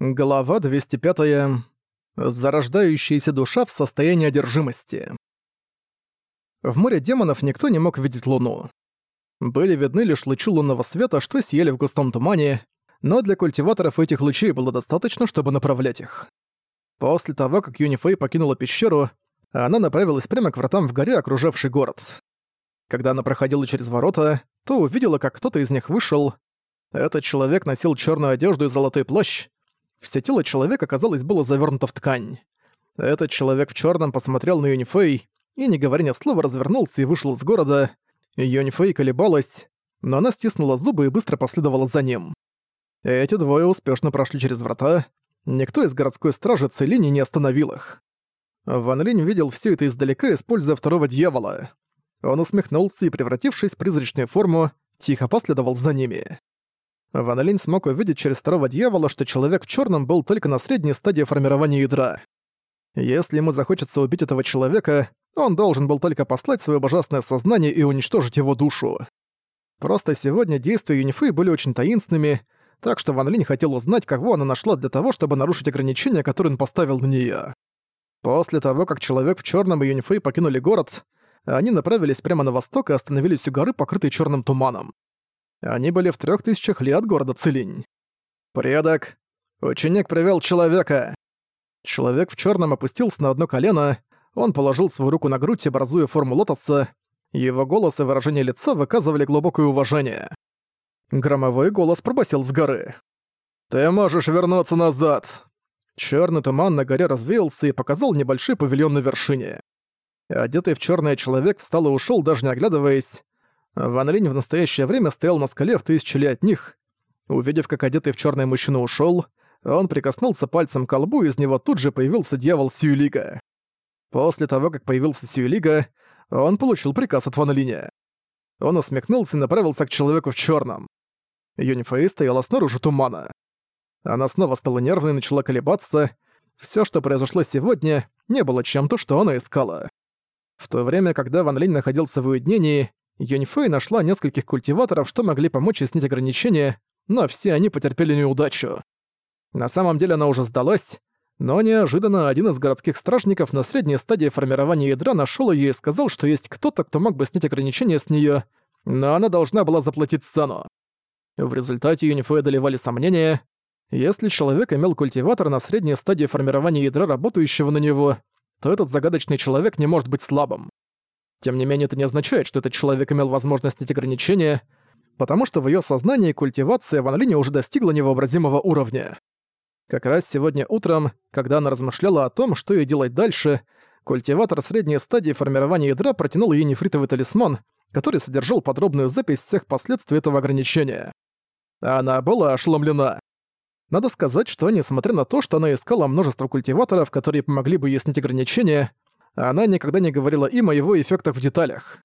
Глава 205. Зарождающаяся душа в состоянии одержимости. В море демонов никто не мог видеть Луну. Были видны лишь лучи лунного света, что сияли в густом тумане, но для культиваторов этих лучей было достаточно, чтобы направлять их. После того, как Юнифей покинула пещеру, она направилась прямо к вратам в горе, окружавший город. Когда она проходила через ворота, то увидела, как кто-то из них вышел. Этот человек носил черную одежду и золотой плащ, все тело человека, казалось, было завернуто в ткань. Этот человек в черном посмотрел на Юнифей и, не говоря ни слова, развернулся и вышел из города. Юнифей колебалась, но она стиснула зубы и быстро последовала за ним. Эти двое успешно прошли через врата. Никто из городской стражи Целини не остановил их. Ван Линь видел все это издалека, используя второго дьявола. Он усмехнулся и, превратившись в призрачную форму, тихо последовал за ними. Ван Линь смог увидеть через второго дьявола, что человек в черном был только на средней стадии формирования ядра. Если ему захочется убить этого человека, он должен был только послать свое божественное сознание и уничтожить его душу. Просто сегодня действия Юнифы были очень таинственными, так что Ван Линь хотел узнать, кого она нашла для того, чтобы нарушить ограничения, которые он поставил на нее. После того, как человек в черном и Юнифей покинули город, они направились прямо на восток и остановились у горы, покрытой черным туманом. Они были в трех тысячах ли от города Целинь. «Предок! Ученик привел человека!» Человек в черном опустился на одно колено, он положил свою руку на грудь, образуя форму лотоса. Его голос и выражение лица выказывали глубокое уважение. Громовой голос пробасил с горы. «Ты можешь вернуться назад!» Черный туман на горе развеялся и показал небольшой павильон на вершине. Одетый в черное человек встал и ушел, даже не оглядываясь. Ван Линь в настоящее время стоял на скале в тысячи ли от них. Увидев, как одетый в черное мужчина ушел, он прикоснулся пальцем к колбу, и из него тут же появился дьявол Сюэлига. После того, как появился Сюэлига, он получил приказ от Ван Линя. Он усмехнулся и направился к человеку в черном. Юнифей стояла снаружи тумана. Она снова стала нервной и начала колебаться. Все, что произошло сегодня, не было чем-то, что она искала. В то время, когда Ван Линь находился в уединении, Юньфэй нашла нескольких культиваторов, что могли помочь ей снять ограничения, но все они потерпели неудачу. На самом деле она уже сдалась, но неожиданно один из городских стражников на средней стадии формирования ядра нашел ее и сказал, что есть кто-то, кто мог бы снять ограничения с нее, но она должна была заплатить цену. В результате Юнифэй одолевали сомнения. Если человек имел культиватор на средней стадии формирования ядра, работающего на него, то этот загадочный человек не может быть слабым. Тем не менее, это не означает, что этот человек имел возможность снять ограничения, потому что в её сознании культивация Ван Линя уже достигла невообразимого уровня. Как раз сегодня утром, когда она размышляла о том, что ей делать дальше, культиватор средней стадии формирования ядра протянул ей нефритовый талисман, который содержал подробную запись всех последствий этого ограничения. Она была ошеломлена. Надо сказать, что несмотря на то, что она искала множество культиваторов, которые помогли бы ей снять ограничения, она никогда не говорила им о его эффектах в деталях.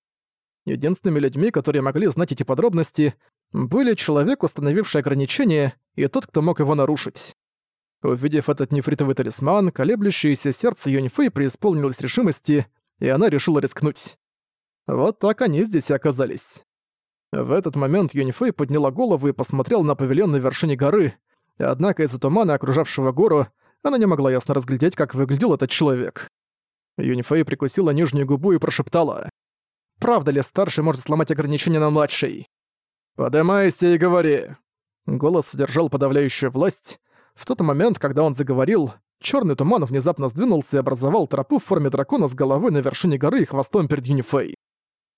Единственными людьми, которые могли знать эти подробности, были человек, установивший ограничение, и тот, кто мог его нарушить. Увидев этот нефритовый талисман, колеблющееся сердце Юньфэй преисполнилось решимости, и она решила рискнуть. Вот так они здесь и оказались. В этот момент Юньфэй подняла голову и посмотрела на павильон на вершине горы, однако из-за тумана, окружавшего гору, она не могла ясно разглядеть, как выглядел этот человек. Юнифей прикусила нижнюю губу и прошептала. «Правда ли старший может сломать ограничения на младший?» «Подымайся и говори!» Голос содержал подавляющую власть. В тот момент, когда он заговорил, черный туман внезапно сдвинулся и образовал тропу в форме дракона с головой на вершине горы и хвостом перед Юнифей.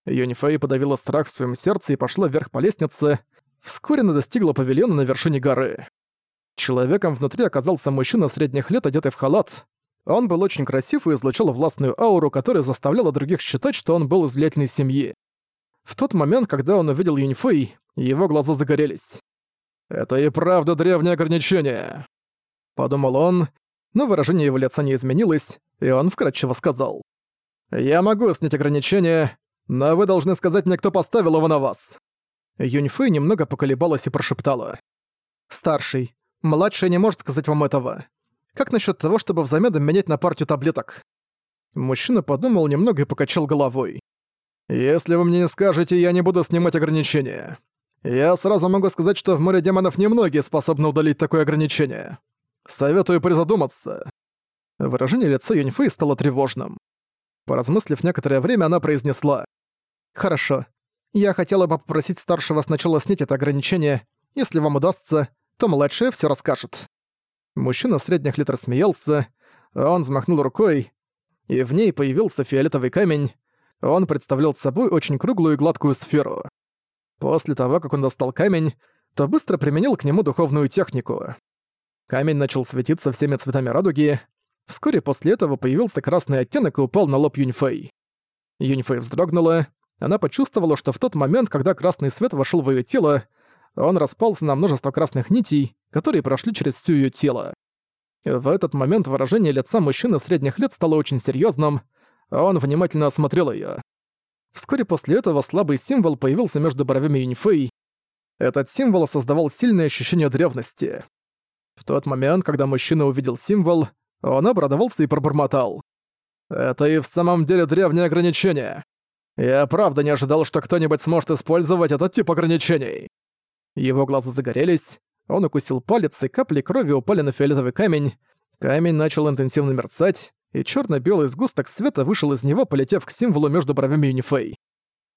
Юнифей подавила страх в своем сердце и пошла вверх по лестнице. Вскоре она достигла павильона на вершине горы. Человеком внутри оказался мужчина средних лет, одетый в халат. Он был очень красив и излучал властную ауру, которая заставляла других считать, что он был из влиятельной семьи. В тот момент, когда он увидел Юньфэй, его глаза загорелись. «Это и правда древнее ограничение», — подумал он, но выражение его лица не изменилось, и он вкратчиво сказал. «Я могу снять ограничение, но вы должны сказать мне, кто поставил его на вас». Юньфэй немного поколебалась и прошептала. «Старший, младший не может сказать вам этого. Как насчет того, чтобы взамен менять на партию таблеток?» Мужчина подумал немного и покачал головой. «Если вы мне не скажете, я не буду снимать ограничения. Я сразу могу сказать, что в море демонов немногие способны удалить такое ограничение. Советую призадуматься». Выражение лица Юньфэй стало тревожным. Поразмыслив некоторое время, она произнесла. «Хорошо. Я хотела бы попросить старшего сначала снять это ограничение. Если вам удастся, то младшая все расскажет». Мужчина средних лет рассмеялся, он взмахнул рукой, и в ней появился фиолетовый камень. Он представлял собой очень круглую и гладкую сферу. После того, как он достал камень, то быстро применил к нему духовную технику. Камень начал светиться всеми цветами радуги. Вскоре после этого появился красный оттенок и упал на лоб Юньфэй. Юньфэй вздрогнула. Она почувствовала, что в тот момент, когда красный свет вошел в ее тело, он распался на множество красных нитей, которые прошли через всё её тело. В этот момент выражение лица мужчины средних лет стало очень серьёзным, а он внимательно осмотрел её. Вскоре после этого слабый символ появился между бровями Юньфэй. Этот символ создавал сильное ощущение древности. В тот момент, когда мужчина увидел символ, он обрадовался и пробормотал. «Это и в самом деле древнее ограничение. Я правда не ожидал, что кто-нибудь сможет использовать этот тип ограничений». Его глаза загорелись, он укусил палец, и капли крови упали на фиолетовый камень. Камень начал интенсивно мерцать, и черно белый сгусток света вышел из него, полетев к символу между бровями Юнифей.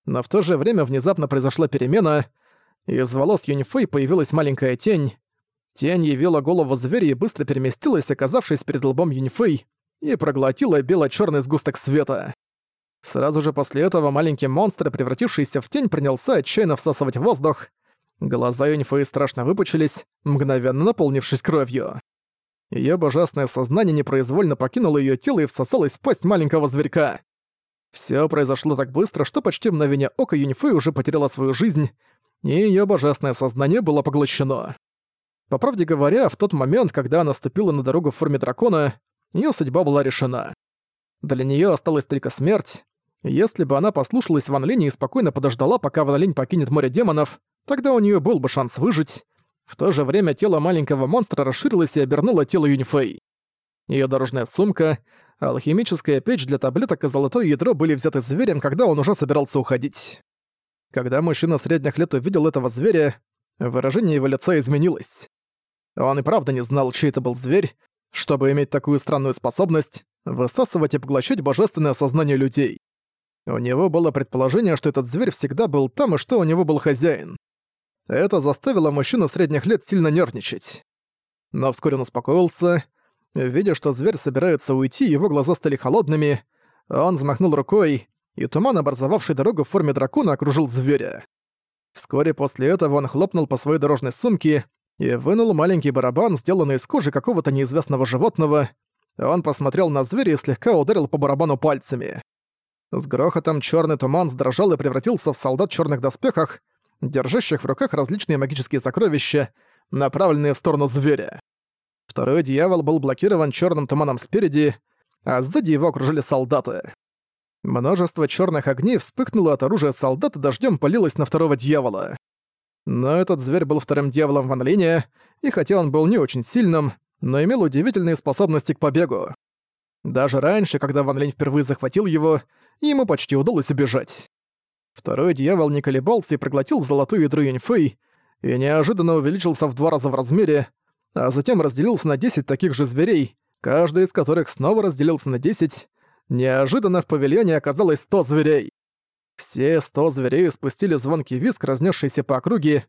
Но в то же время внезапно произошла перемена, из волос Юнифей появилась маленькая тень. Тень явила голову зверя и быстро переместилась, оказавшись перед лбом Юнифей, и проглотила бело черный сгусток света. Сразу же после этого маленький монстр, превратившийся в тень, принялся отчаянно всасывать воздух. Глаза Юньфэй страшно выпучились, мгновенно наполнившись кровью. Её божественное сознание непроизвольно покинуло её тело и всосалось в пасть маленького зверька. Всё произошло так быстро, что почти мгновение ока Юньфэй уже потеряла свою жизнь, и её божественное сознание было поглощено. По правде говоря, в тот момент, когда она ступила на дорогу в форме дракона, её судьба была решена. Для неё осталась только смерть. Если бы она послушалась Ван Линь и спокойно подождала, пока Ван Линь покинет море демонов, Тогда у нее был бы шанс выжить. В то же время тело маленького монстра расширилось и обернуло тело Юнифей. Ее дорожная сумка, алхимическая печь для таблеток и золотое ядро были взяты зверем, когда он уже собирался уходить. Когда мужчина средних лет увидел этого зверя, выражение его лица изменилось. Он и правда не знал, чей это был зверь, чтобы иметь такую странную способность высасывать и поглощать божественное сознание людей. У него было предположение, что этот зверь всегда был там и что у него был хозяин. Это заставило мужчину средних лет сильно нервничать. Но вскоре он успокоился. Видя, что зверь собирается уйти, его глаза стали холодными. Он взмахнул рукой, и туман, образовавший дорогу в форме дракона, окружил зверя. Вскоре после этого он хлопнул по своей дорожной сумке и вынул маленький барабан, сделанный из кожи какого-то неизвестного животного. Он посмотрел на зверя и слегка ударил по барабану пальцами. С грохотом черный туман сдрожал и превратился в солдат в черных доспехах, держащих в руках различные магические сокровища, направленные в сторону зверя. Второй дьявол был блокирован черным туманом спереди, а сзади его окружили солдаты. Множество черных огней вспыхнуло от оружия солдат и дождем полилось на второго дьявола. Но этот зверь был вторым дьяволом Ван Линя, и хотя он был не очень сильным, но имел удивительные способности к побегу. Даже раньше, когда Ван Линь впервые захватил его, ему почти удалось убежать. Второй дьявол не колебался и проглотил золотую ядро Юньфэй, и неожиданно увеличился в два раза в размере, а затем разделился на 10 таких же зверей, каждый из которых снова разделился на 10. Неожиданно в павильоне оказалось 100 зверей. Все 100 зверей спустили звонкий виск, разнесшийся по округе.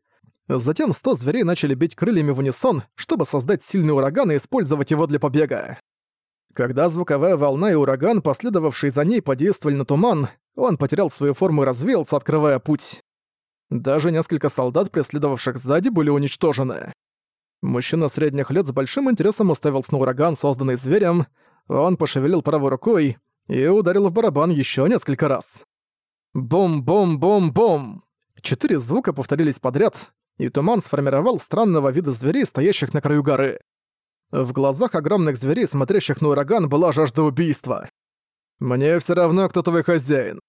Затем 100 зверей начали бить крыльями в унисон, чтобы создать сильный ураган и использовать его для побега. Когда звуковая волна и ураган, последовавший за ней, подействовали на туман, он потерял свою форму и развеялся, открывая путь. Даже несколько солдат, преследовавших сзади, были уничтожены. Мужчина средних лет с большим интересом уставился на ураган, созданный зверем. Он пошевелил правой рукой и ударил в барабан еще несколько раз. Бум-бум-бум-бум! Четыре звука повторились подряд, и туман сформировал странного вида зверей, стоящих на краю горы. В глазах огромных зверей, смотрящих на ураган, была жажда убийства. «Мне все равно, кто твой хозяин.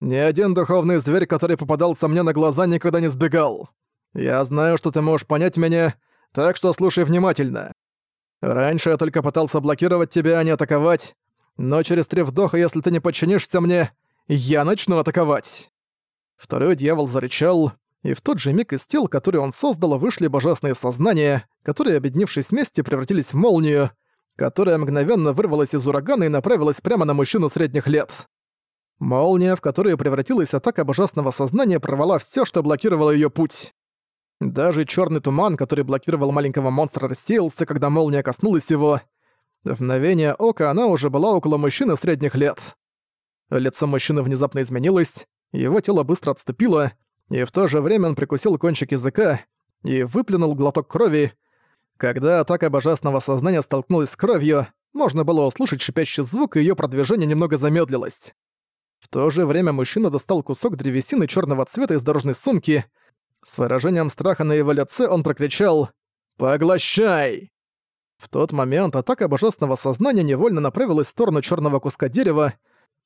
Ни один духовный зверь, который попадался мне на глаза, никогда не сбегал. Я знаю, что ты можешь понять меня, так что слушай внимательно. Раньше я только пытался блокировать тебя, а не атаковать, но через три вдоха, если ты не подчинишься мне, я начну атаковать». Второй дьявол зарычал, и в тот же миг из тел, которые он создал, вышли божественные сознания, которые, объединившись вместе, превратились в молнию, которая мгновенно вырвалась из урагана и направилась прямо на мужчину средних лет. Молния, в которую превратилась атака божественного сознания, порвала все, что блокировало ее путь. Даже черный туман, который блокировал маленького монстра, рассеялся, когда молния коснулась его. В мгновение ока она уже была около мужчины средних лет. Лицо мужчины внезапно изменилось, его тело быстро отступило, и в то же время он прикусил кончик языка и выплюнул глоток крови. Когда атака божественного сознания столкнулась с кровью, можно было услышать шипящий звук, и её продвижение немного замедлилось. В то же время мужчина достал кусок древесины черного цвета из дорожной сумки. С выражением страха на его лице он прокричал «Поглощай!». В тот момент атака божественного сознания невольно направилась в сторону черного куска дерева,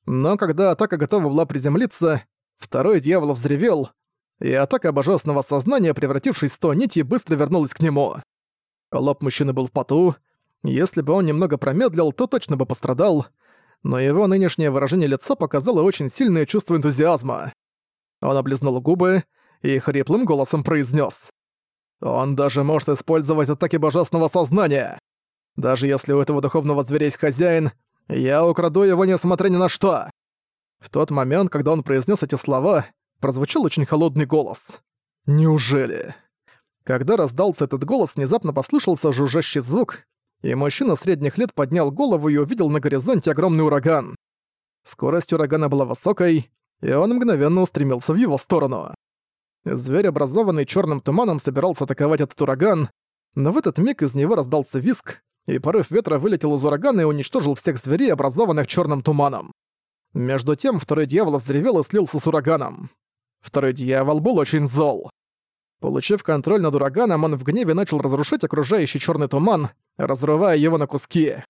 но когда атака готова была приземлиться, второй дьявол взревел, и атака божественного сознания, превратившись в сто нитей, быстро вернулась к нему. Лоб мужчины был в поту. Если бы он немного промедлил, то точно бы пострадал, но его нынешнее выражение лица показало очень сильное чувство энтузиазма. Он облизнул губы и хриплым голосом произнес: «Он даже может использовать атаки божественного сознания. Даже если у этого духовного зверя есть хозяин, я украду его несмотря ни на что». В тот момент, когда он произнес эти слова, прозвучал очень холодный голос. «Неужели?» Когда раздался этот голос, внезапно послышался жужжащий звук, и мужчина средних лет поднял голову и увидел на горизонте огромный ураган. Скорость урагана была высокой, и он мгновенно устремился в его сторону. Зверь, образованный черным туманом, собирался атаковать этот ураган, но в этот миг из него раздался виск, и порыв ветра вылетел из урагана и уничтожил всех зверей, образованных черным туманом. Между тем второй дьявол взревел и слился с ураганом. Второй дьявол был очень зол. Получив контроль над ураганом, он в гневе начал разрушать окружающий черный туман, разрывая его на куски.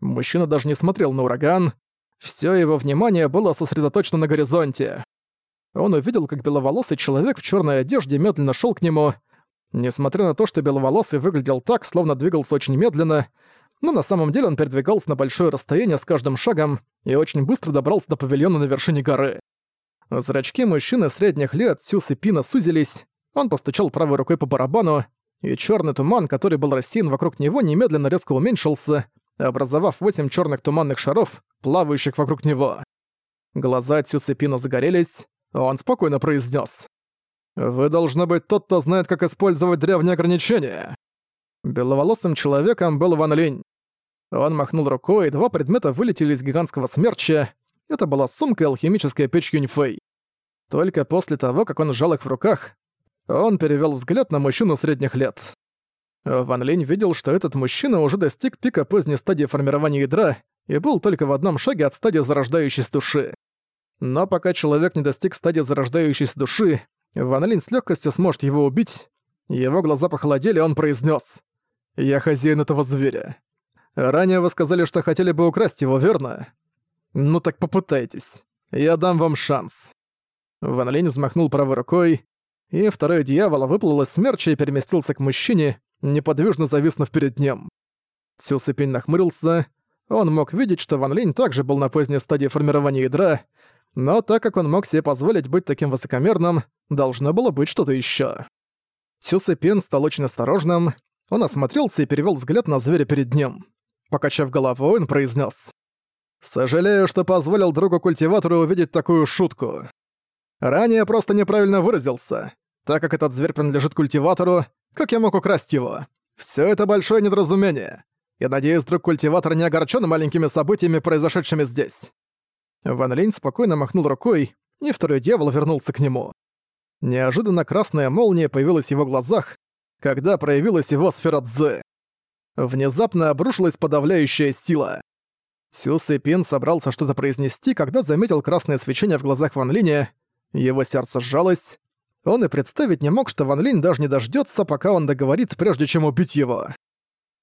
Мужчина даже не смотрел на ураган. Все его внимание было сосредоточено на горизонте. Он увидел, как беловолосый человек в черной одежде медленно шел к нему. Несмотря на то, что беловолосый выглядел так, словно двигался очень медленно, но на самом деле он передвигался на большое расстояние с каждым шагом и очень быстро добрался до павильона на вершине горы. Зрачки мужчины средних лет Сюс и Пина сузились, он постучал правой рукой по барабану, и черный туман, который был рассеян вокруг него, немедленно резко уменьшился, образовав восемь черных туманных шаров, плавающих вокруг него. Глаза Цюса Пина загорелись, он спокойно произнес: «Вы должны быть тот, кто знает, как использовать древние ограничения». Беловолосым человеком был Ван Линь. Он махнул рукой, и два предмета вылетели из гигантского смерча. Это была сумка и алхимическая печь Юньфэй. Только после того, как он сжал их в руках, он перевёл взгляд на мужчину средних лет. Ван Линь видел, что этот мужчина уже достиг пика поздней стадии формирования ядра и был только в одном шаге от стадии зарождающейся души. Но пока человек не достиг стадии зарождающейся души, Ван Линь с легкостью сможет его убить. Его глаза похолодели, он произнес: «Я хозяин этого зверя. Ранее вы сказали, что хотели бы украсть его, верно? Ну так попытайтесь. Я дам вам шанс». Ван Линь взмахнул правой рукой, и второй дьявол выплыл из смерча и переместился к мужчине, неподвижно зависнув перед ним. Сюсыпень нахмурился. Он мог видеть, что Ван Линь также был на поздней стадии формирования ядра, но так как он мог себе позволить быть таким высокомерным, должно было быть что-то ещё. Сюсыпин стал очень осторожным, он осмотрелся и перевёл взгляд на зверя перед ним. Покачав головой, он произнес: «Сожалею, что позволил другу-культиватору увидеть такую шутку. Ранее просто неправильно выразился. Так как этот зверь принадлежит культиватору, как я мог украсть его? Все это большое недоразумение. Я надеюсь, друг культиватор не огорчен маленькими событиями, произошедшими здесь». Ван Линь спокойно махнул рукой, и второй дьявол вернулся к нему. Неожиданно красная молния появилась в его глазах, когда проявилась его сфера Цзы. Внезапно обрушилась подавляющая сила. Сю Пин собрался что-то произнести, когда заметил красное свечение в глазах Ван Линя. Его сердце сжалось, он и представить не мог, что Ван Линь даже не дождётся, пока он договорит, прежде чем убить его.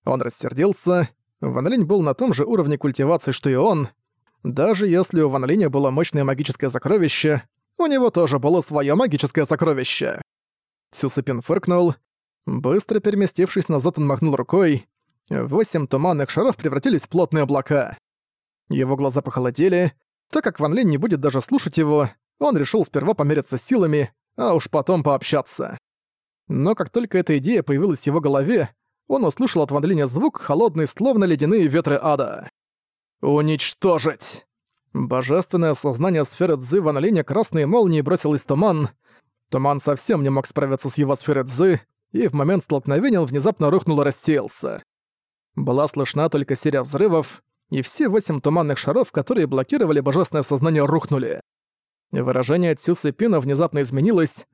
Он рассердился. Ван Линь был на том же уровне культивации, что и он. Даже если у Ван Линя было мощное магическое сокровище, у него тоже было своё магическое сокровище. Цюсыпин фыркнул. Быстро переместившись назад, он махнул рукой. Восемь туманных шаров превратились в плотные облака. Его глаза похолодели. Так как Ван Линь не будет даже слушать его, он решил сперва помериться силами, а уж потом пообщаться. Но как только эта идея появилась в его голове, он услышал от Ван звук, холодный, словно ледяные ветры ада. «Уничтожить!» Божественное сознание сферы Цзы Ван красной молнией бросилось туман. Туман совсем не мог справиться с его сферой Цзы, и в момент столкновения он внезапно рухнул и рассеялся. Была слышна только серия взрывов, и все восемь туманных шаров, которые блокировали божественное сознание, рухнули. Выражение Цюсы Пина внезапно изменилось.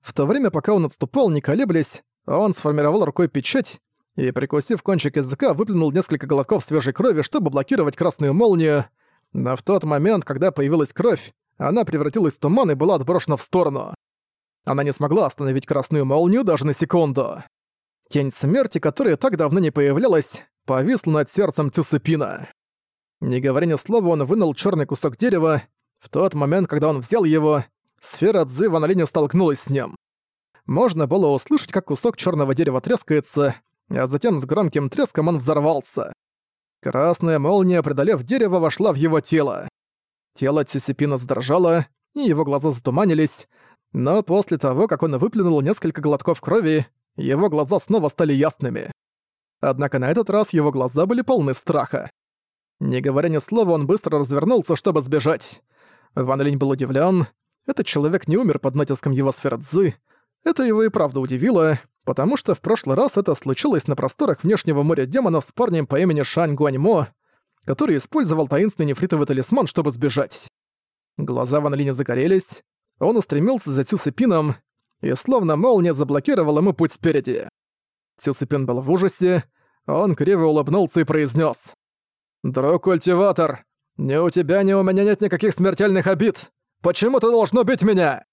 В то время, пока он отступал, не колеблясь, он сформировал рукой печать и, прикусив кончик языка, выплюнул несколько глотков свежей крови, чтобы блокировать красную молнию. Но в тот момент, когда появилась кровь, она превратилась в туман и была отброшена в сторону. Она не смогла остановить красную молнию даже на секунду. Тень смерти, которая так давно не появлялась, повисла над сердцем Тюсыпина. Не говоря ни слова, он вынул черный кусок дерева. В тот момент, когда он взял его, сфера Цзы в аналине столкнулась с ним. Можно было услышать, как кусок черного дерева трескается, а затем с громким треском он взорвался. Красная молния, преодолев дерево, вошла в его тело. Тело Цюсипина задрожало, и его глаза затуманились, но после того, как он выплюнул несколько глотков крови, его глаза снова стали ясными. Однако на этот раз его глаза были полны страха. Не говоря ни слова, он быстро развернулся, чтобы сбежать. Ван Линь был удивлен. Этот человек не умер под натиском его сферы Цзы. Это его и правда удивило, потому что в прошлый раз это случилось на просторах внешнего моря демонов с парнем по имени Шань Гуаньмо, который использовал таинственный нефритовый талисман, чтобы сбежать. Глаза Ван Линя загорелись, он устремился за Цюсипином, и словно молния заблокировал ему путь спереди. Цюсипин был в ужасе, он криво улыбнулся и произнес: «Друг-культиватор, ни у тебя, ни у меня нет никаких смертельных обид. Почему ты должен убить меня?»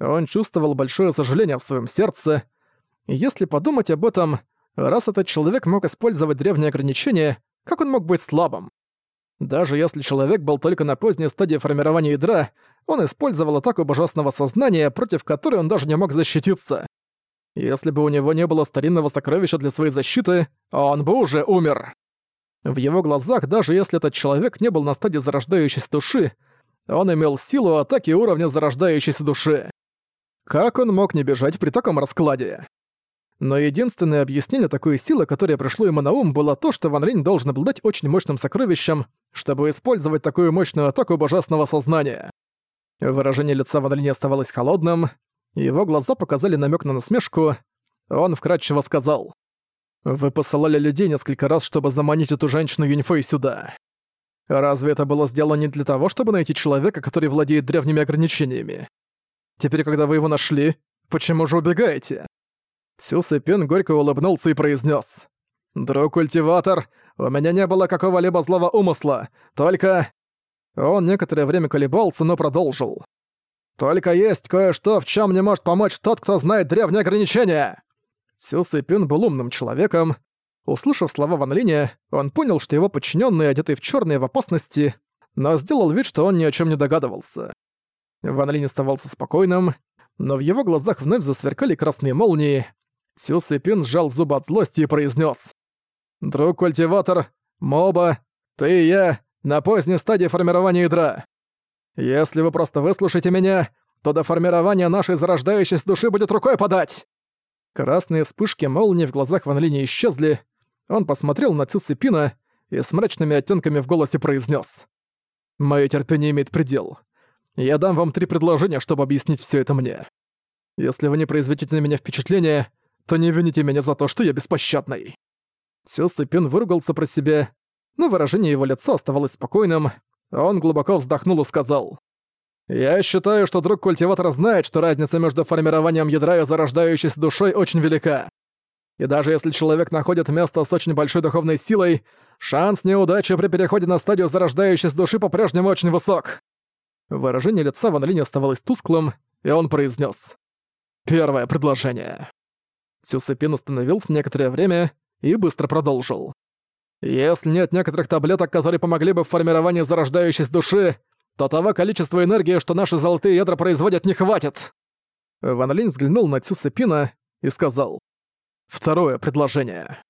Он чувствовал большое сожаление в своем сердце. Если подумать об этом, раз этот человек мог использовать древние ограничения, как он мог быть слабым? Даже если человек был только на поздней стадии формирования ядра, он использовал атаку божественного сознания, против которой он даже не мог защититься. Если бы у него не было старинного сокровища для своей защиты, он бы уже умер. В его глазах, даже если этот человек не был на стадии зарождающейся души, он имел силу атаки уровня зарождающейся души. Как он мог не бежать при таком раскладе? Но единственное объяснение такой силы, которое пришло ему на ум, было то, что Ван Линь должен обладать очень мощным сокровищем, чтобы использовать такую мощную атаку божественного сознания. Выражение лица Ван Линя оставалось холодным, его глаза показали намек на насмешку. Он вкратчиво сказал. «Вы посылали людей несколько раз, чтобы заманить эту женщину Юньфэй сюда. Разве это было сделано не для того, чтобы найти человека, который владеет древними ограничениями? Теперь, когда вы его нашли, почему же убегаете?» Сю Сэпин горько улыбнулся и произнес: «Друг-культиватор, у меня не было какого-либо злого умысла, только...» Он некоторое время колебался, но продолжил. «Только есть кое-что, в чем не может помочь тот, кто знает древние ограничения!» Сю был умным человеком. Услышав слова Ван Линя, он понял, что его подчиненные, одетые в черные, в опасности, но сделал вид, что он ни о чем не догадывался. Ван Линь оставался спокойным, но в его глазах вновь засверкали красные молнии, Сю сжал зубы от злости и произнес: «Друг-культиватор, моба, ты и я на поздней стадии формирования ядра. Если вы просто выслушаете меня, то до формирования нашей зарождающейся души будет рукой подать!» Красные вспышки молнии в глазах Ван Линя исчезли. Он посмотрел на Цю Сыпина и с мрачными оттенками в голосе произнес: «Моё терпение имеет предел. Я дам вам три предложения, чтобы объяснить все это мне. Если вы не произведете на меня впечатление, то не вините меня за то, что я беспощадный». Сю Сыпин выругался про себя, но выражение его лица оставалось спокойным, он глубоко вздохнул и сказал. «Я считаю, что друг культиватора знает, что разница между формированием ядра и зарождающейся душой очень велика. И даже если человек находит место с очень большой духовной силой, шанс неудачи при переходе на стадию зарождающейся души по-прежнему очень высок». Выражение лица Ван Линь оставалось тусклым, и он произнес: «Первое предложение». Сюсепин остановился некоторое время и быстро продолжил. «Если нет некоторых таблеток, которые помогли бы в формировании зарождающейся души, то того количества энергии, что наши золотые ядра производят, не хватит!» Ван Линь взглянул на Цюсепина и сказал. «Второе предложение.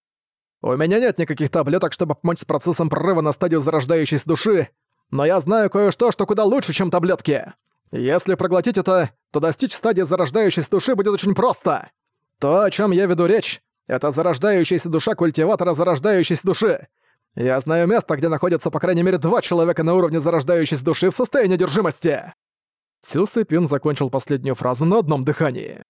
У меня нет никаких таблеток, чтобы помочь с процессом прорыва на стадию зарождающейся души, но я знаю кое-что, что куда лучше, чем таблетки. Если проглотить это, то достичь стадии зарождающейся души будет очень просто. То, о чем я веду речь, это зарождающаяся душа культиватора зарождающейся души. Я знаю место, где находятся по крайней мере два человека на уровне зарождающейся души в состоянии одержимости. Цю Пин закончил последнюю фразу на одном дыхании.